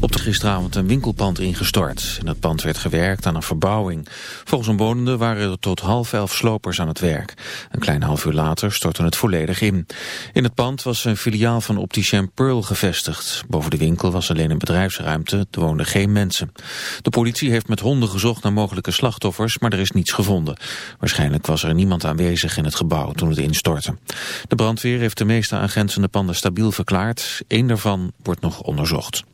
Op de gisteravond een winkelpand ingestort. In het pand werd gewerkt aan een verbouwing. Volgens een wonende waren er tot half elf slopers aan het werk. Een klein half uur later stortte het volledig in. In het pand was een filiaal van Opticien Pearl gevestigd. Boven de winkel was alleen een bedrijfsruimte. Er woonden geen mensen. De politie heeft met honden gezocht naar mogelijke slachtoffers, maar er is niets gevonden. Waarschijnlijk was er niemand aanwezig in het gebouw toen het instortte. De brandweer heeft de meeste aangrenzende panden stabiel verklaard. Eén daarvan wordt nog onderzocht.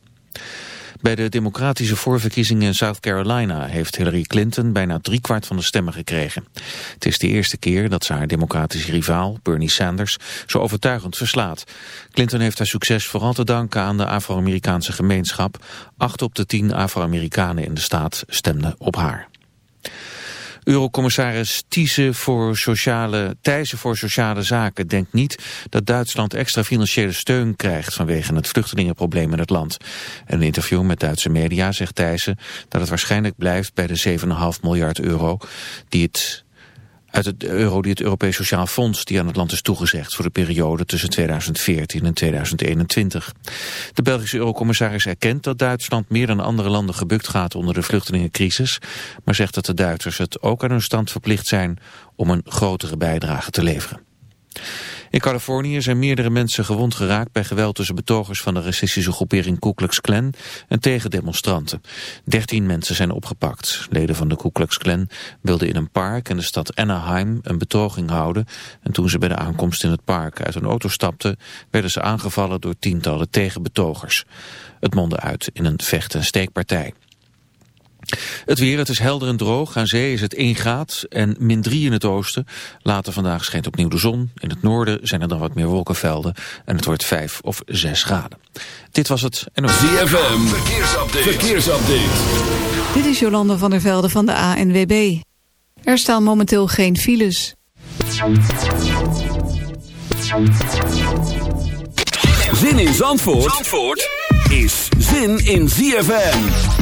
Bij de democratische voorverkiezingen in South Carolina heeft Hillary Clinton bijna driekwart van de stemmen gekregen. Het is de eerste keer dat ze haar democratische rivaal, Bernie Sanders, zo overtuigend verslaat. Clinton heeft haar succes vooral te danken aan de Afro-Amerikaanse gemeenschap. Acht op de tien Afro-Amerikanen in de staat stemden op haar. Eurocommissaris Thijssen voor sociale, voor sociale zaken denkt niet dat Duitsland extra financiële steun krijgt vanwege het vluchtelingenprobleem in het land. In een interview met Duitse media zegt Thijssen dat het waarschijnlijk blijft bij de 7,5 miljard euro die het uit het euro die het Europees Sociaal Fonds die aan het land is toegezegd voor de periode tussen 2014 en 2021. De Belgische eurocommissaris erkent dat Duitsland meer dan andere landen gebukt gaat onder de vluchtelingencrisis, maar zegt dat de Duitsers het ook aan hun stand verplicht zijn om een grotere bijdrage te leveren. In Californië zijn meerdere mensen gewond geraakt bij geweld tussen betogers van de racistische groepering Ku Klux Klan en tegendemonstranten. Dertien mensen zijn opgepakt. Leden van de Ku Klux Klan wilden in een park in de stad Anaheim een betoging houden en toen ze bij de aankomst in het park uit een auto stapten werden ze aangevallen door tientallen tegenbetogers. Het mondde uit in een vecht- en steekpartij. Het weer, het is helder en droog. Aan zee is het 1 graad en min 3 in het oosten. Later vandaag schijnt opnieuw de zon. In het noorden zijn er dan wat meer wolkenvelden. En het wordt 5 of 6 graden. Dit was het. En ZFM, verkeersupdate. verkeersupdate. Dit is Jolande van der Velde van de ANWB. Er staan momenteel geen files. Zin in Zandvoort, Zandvoort? is zin in ZFM.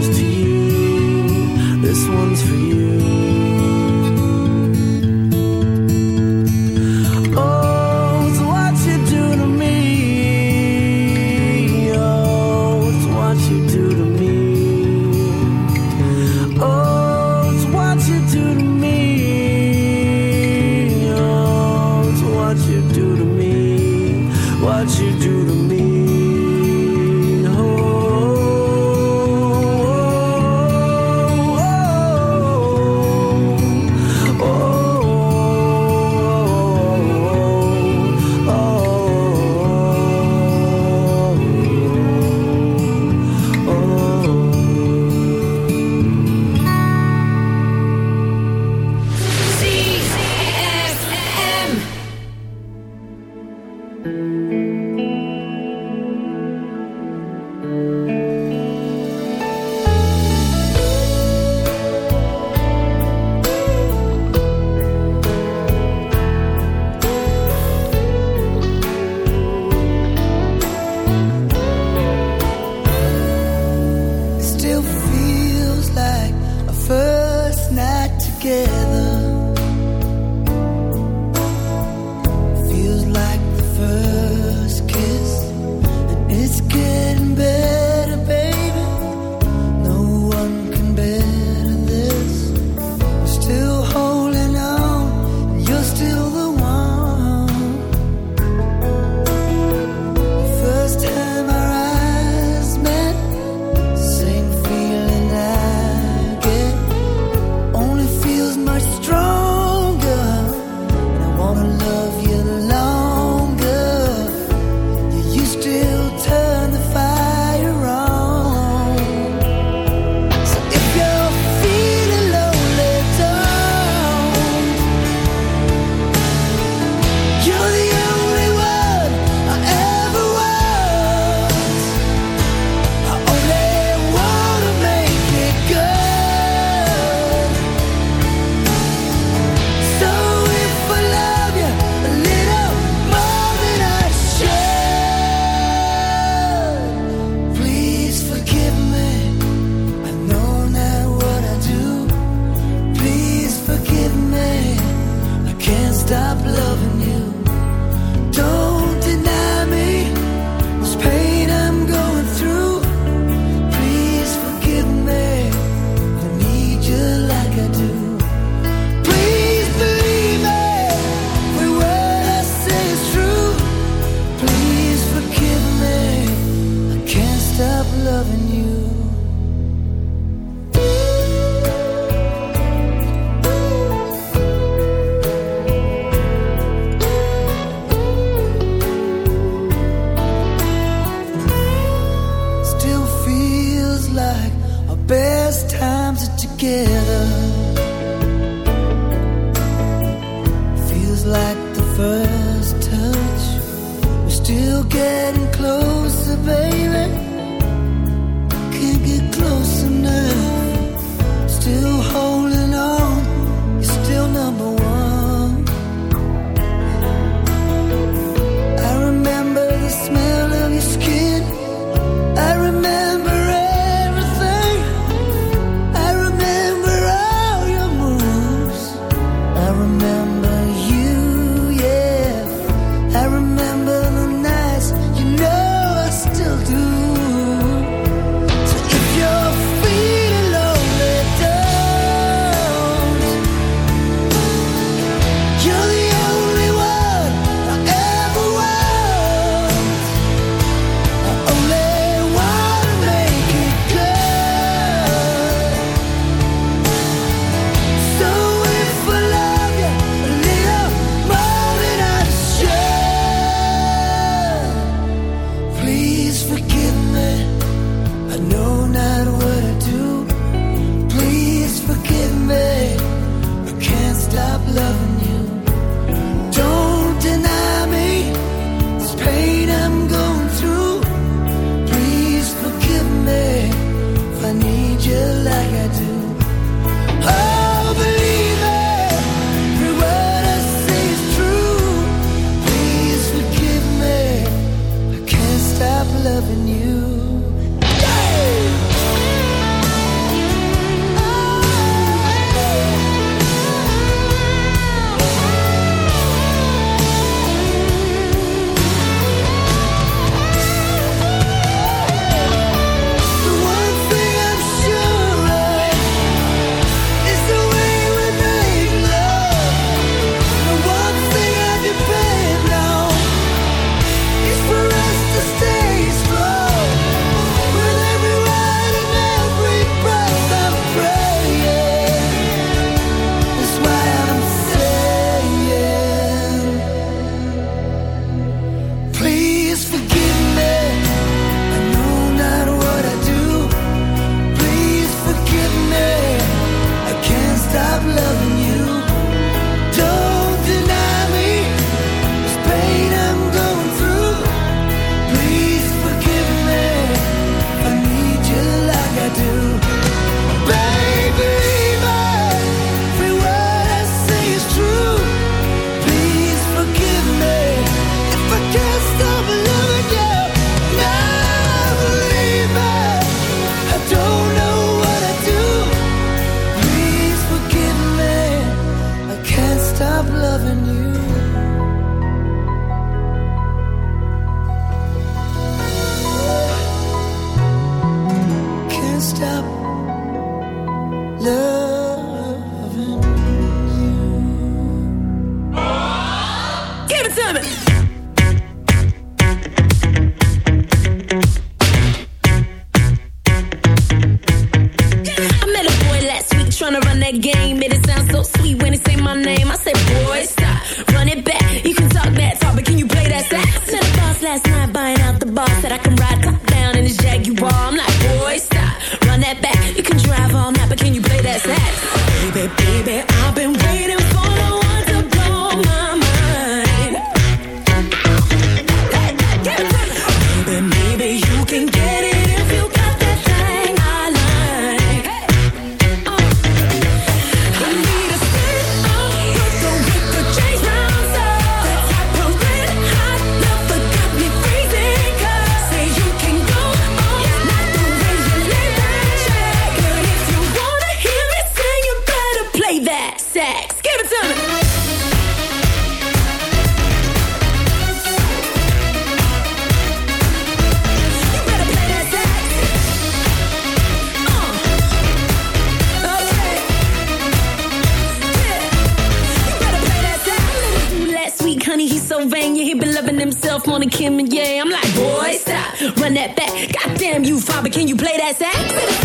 He been loving himself on a Kim and yeah. I'm like, boy, stop, run that back. Goddamn you, father, can you play that sax?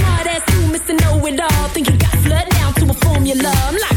Hard ass you, Mr. Know It All. Think you got flood down to a formula. I'm like,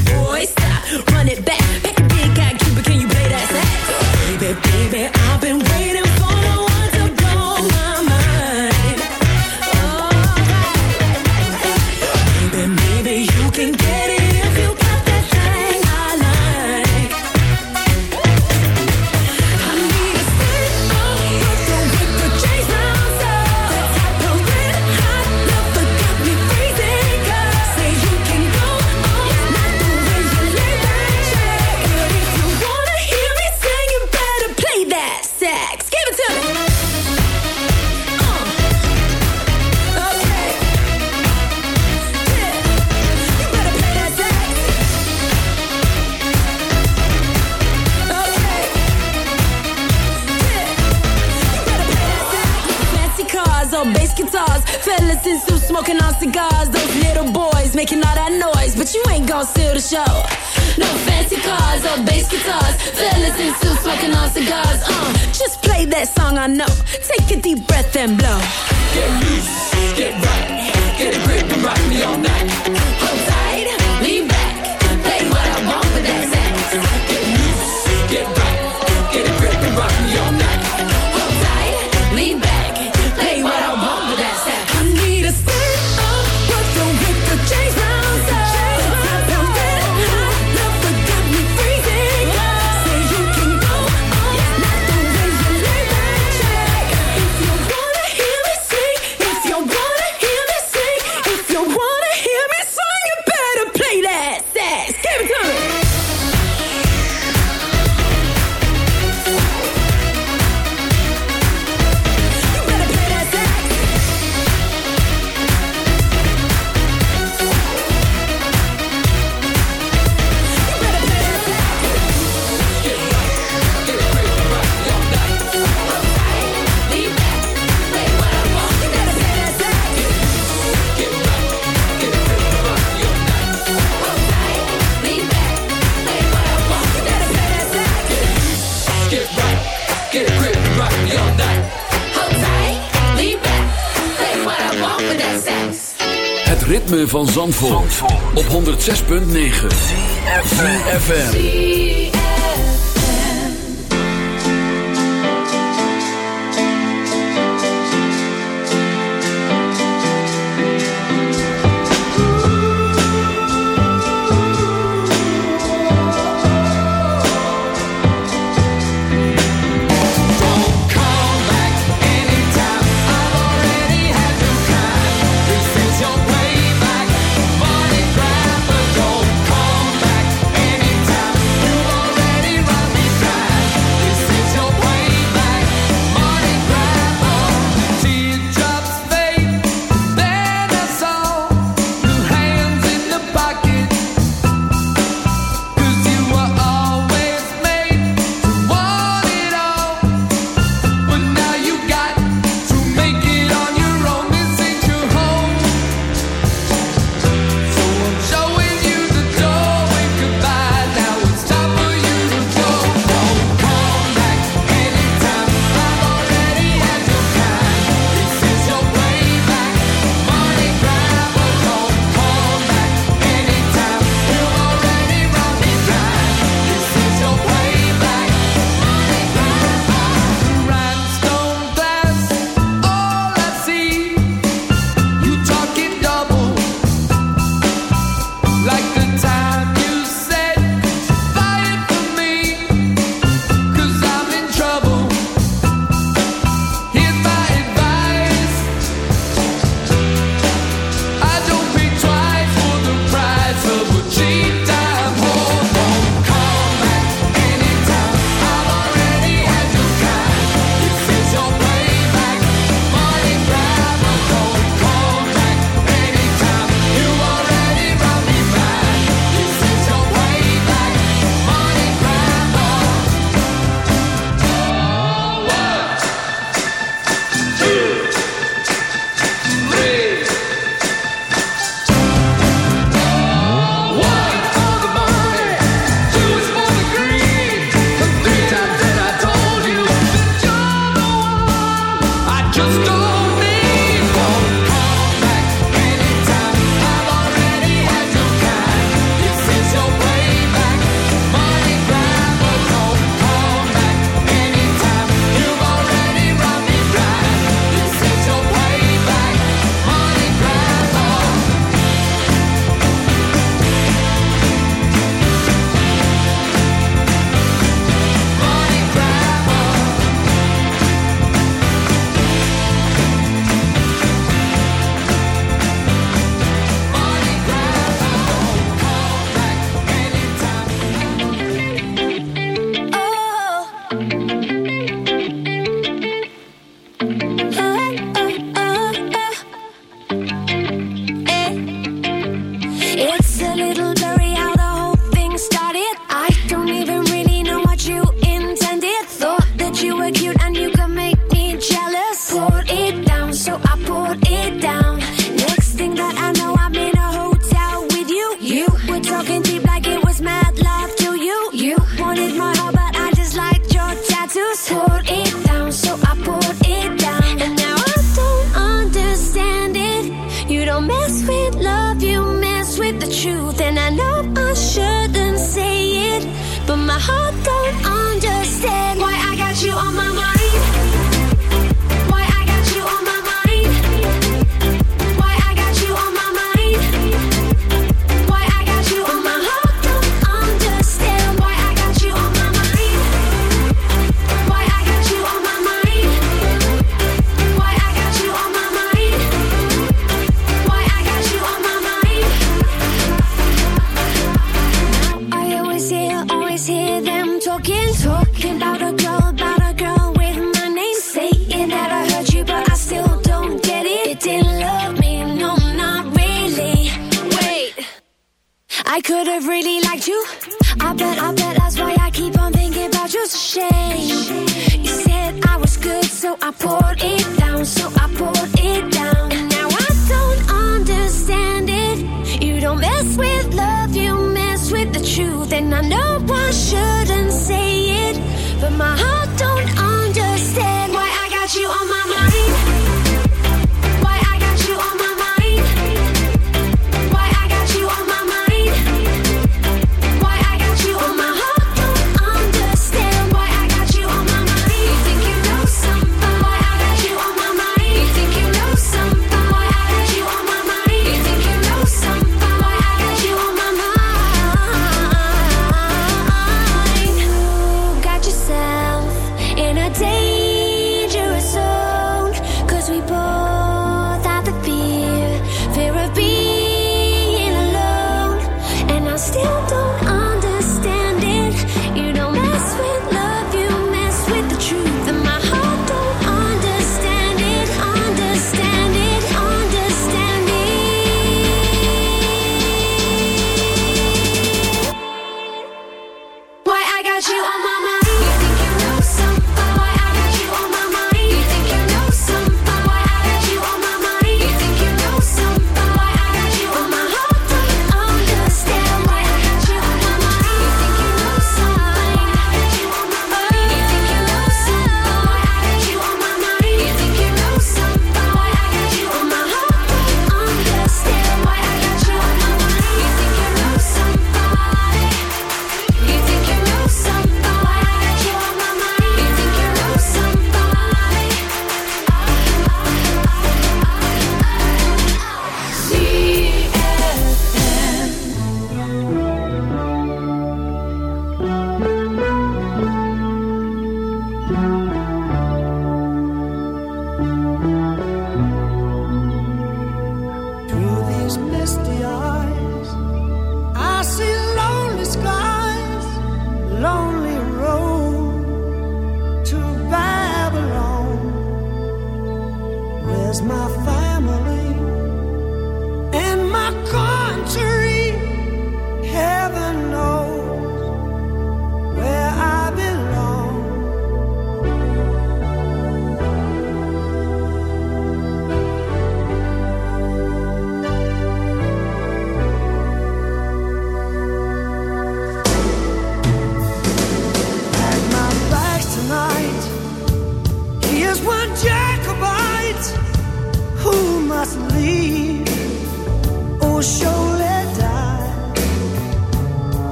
106.9 FM. You don't mess with love, you mess with the truth. And I know I shouldn't say it, but my heart don't understand why I got you on my mind.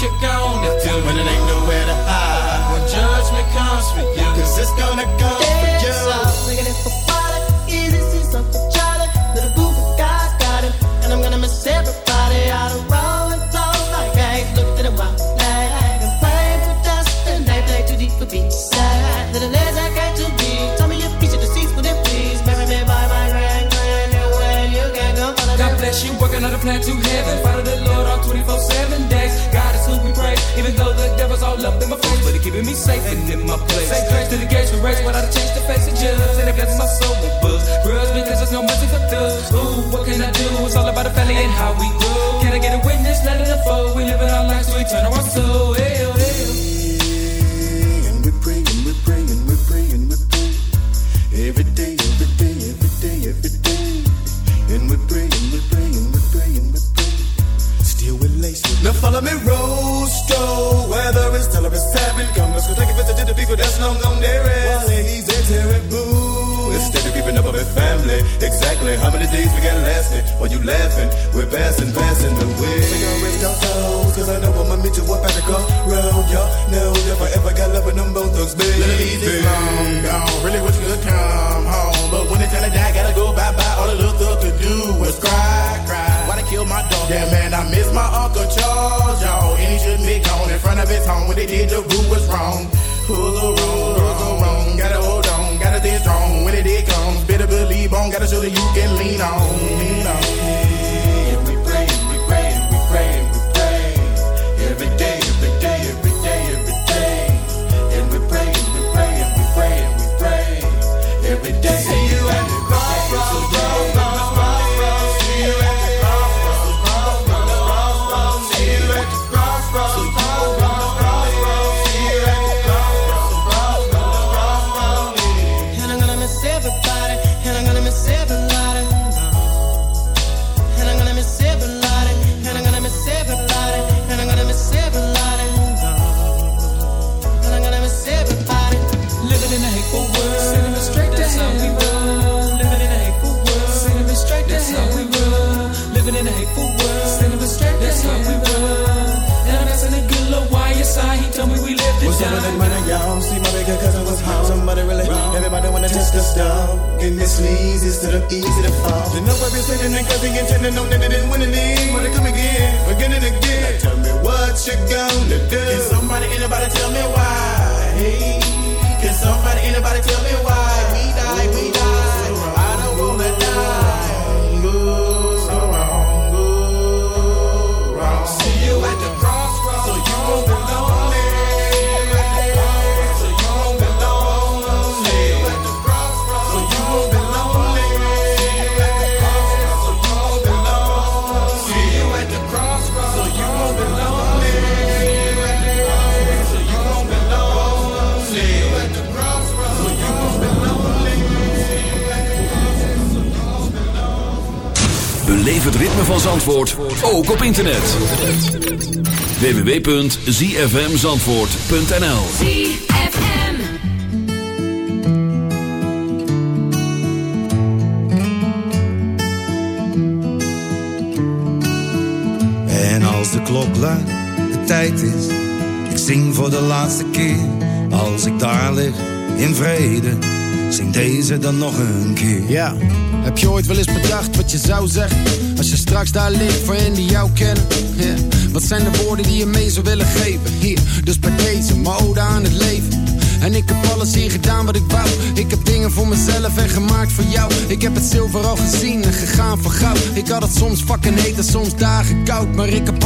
What you gonna do when it ain't nowhere to hide? When judgment comes for you, cause it's gonna come for you. Looking for quality, easy, see something Charlie. Little group of guys got and I'm gonna miss everybody out of rolling clothes like eggs. Look to the wild flag and play for dust, and they play too deep for beat. Sad, little legs I got to be. Tell me your piece of the seats, would it please? Marry me by my grand, grand, new you can go God bless you, working on a plan to heaven. Up in my face, but he keeping me safe and in my place. Say grace to the gates we race, but I change the face of judge. And it blesses my soul with books. Grudge because there's no mercy for thugs. Ooh, what can I do? It's all about the family and how we grow. Can I get a witness? Let it unfold. We live in our lives, so we turn our soul. Exactly how many days we got lasting? While you laughing, we're passing, passing the way. We gon' rest our souls, cause I know I'ma meet you up at the crossroad. Y'all know if I ever got love with them both thugs, baby. Ladies is long gone, really wish you could come home. But when it's time to die, gotta go bye bye. All the little thug could do was cry, cry. Why they kill my dog? Yeah, man, I miss my Uncle Charles, y'all. And he shouldn't be gone in front of his home. When they did, the rule was wrong. Who's so wrong? Who's so wrong? Gotta hold Gotta that you can lean on. Lean on. Test the stuff. And this leads instead of easy to fall. You know I've been sitting and cause and intended on that it didn't win any. Wanna come again, again and again. Now tell me what you gonna do. Can somebody, anybody tell me why? Hey, can somebody, anybody tell me why? We die, we die. I don't wanna die. Go so wrong, go wrong. See you at the crossroads, so you won't be Beleef het ritme van Zandvoort, ook op internet. www.zfmzandvoort.nl ZFM. En als de klok luidt, de tijd is, ik zing voor de laatste keer. Als ik daar lig, in vrede, zing deze dan nog een keer. Ja, heb je ooit wel eens wat je zou zeggen? Als je straks daar ligt voor hen die jou kennen. Wat zijn de woorden die je mee zou willen geven? Hier, dus bij deze, mode aan het leven. En ik heb alles hier gedaan wat ik wou. Ik heb dingen voor mezelf en gemaakt voor jou. Ik heb het zilver al gezien en gegaan voor goud. Ik had het soms fucking heet en soms dagen koud. Maar ik heb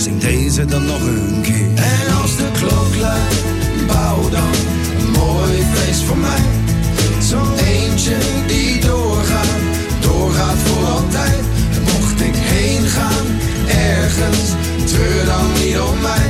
zing deze dan nog een keer. En als de klok luidt, bouw dan een mooi feest voor mij. Zo'n eentje die doorgaat, doorgaat voor altijd. En mocht ik heen gaan, ergens, treur dan niet om mij.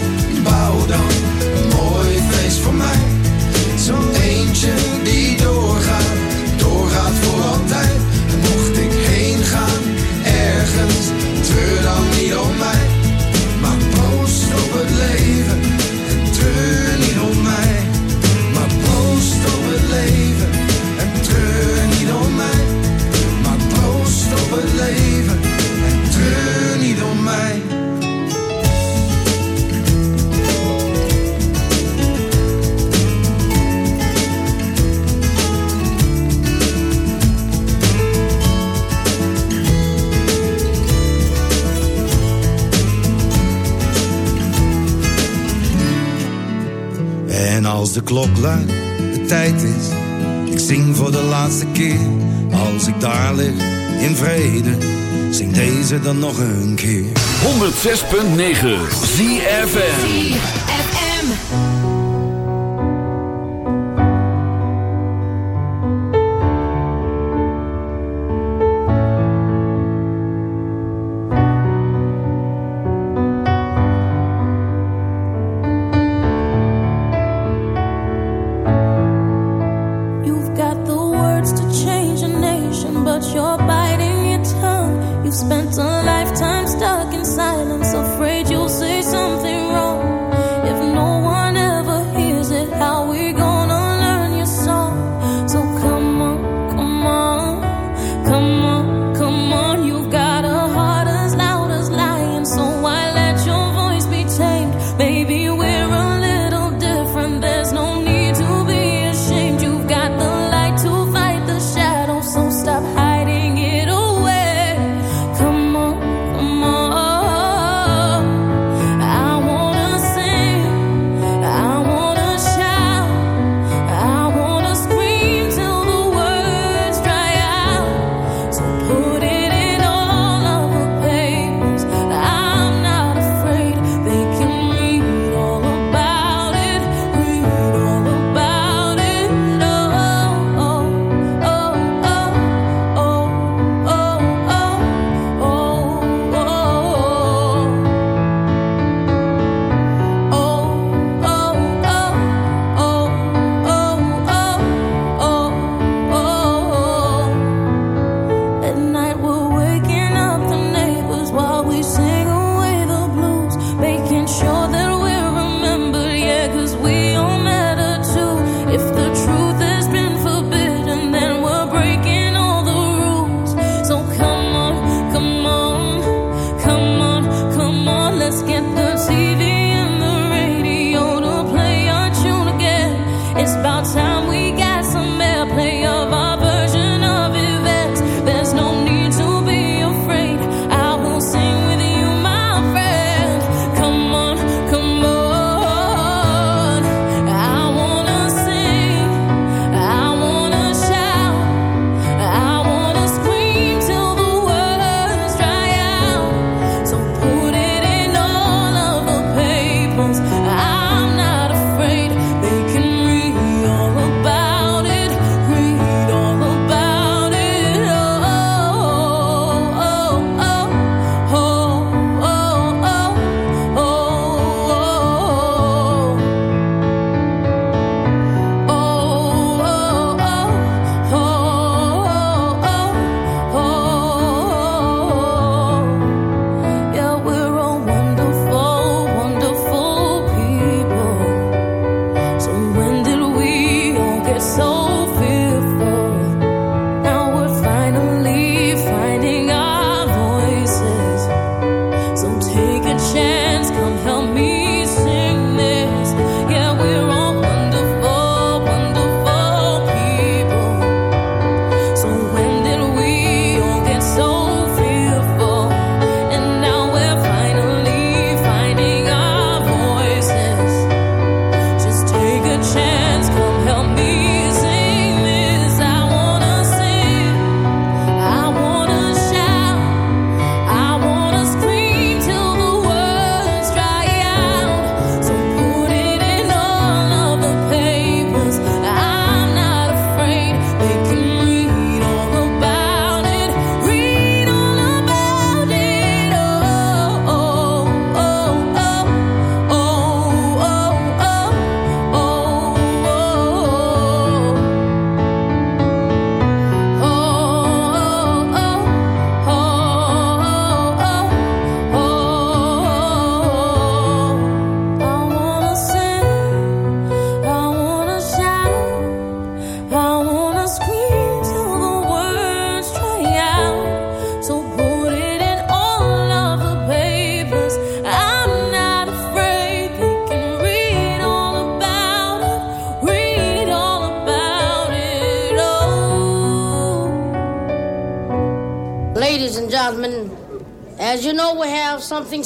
Zo'n als de klok luidt, de tijd is. Ik zing voor de laatste keer. Als ik daar lig, in vrede. Zing deze dan nog een keer. 106.9 ZFM.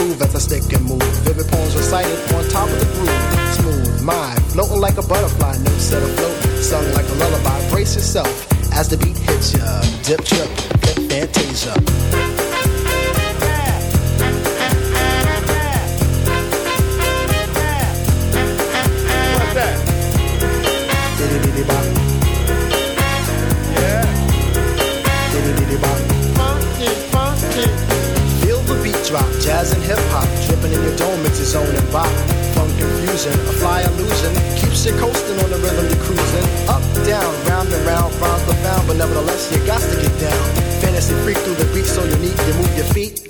Improve as I stick and move. Vivid poems recited on top of the groove. Smooth, mind, floating like a butterfly, no set afloat, sung like a lullaby. Brace yourself as the beat hits ya. Dip, trip, flip, fantasia. Jazz and hip hop, dripping in your dome, it's your zone and bop. Funk confusion, a fly illusion, keeps you coasting on the rhythm you're cruising. Up, down, round and round, rhymes profound, but nevertheless you got to get down. Fantasy freak through the beat so unique, you move your feet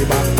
Batiba.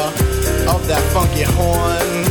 that funky horn.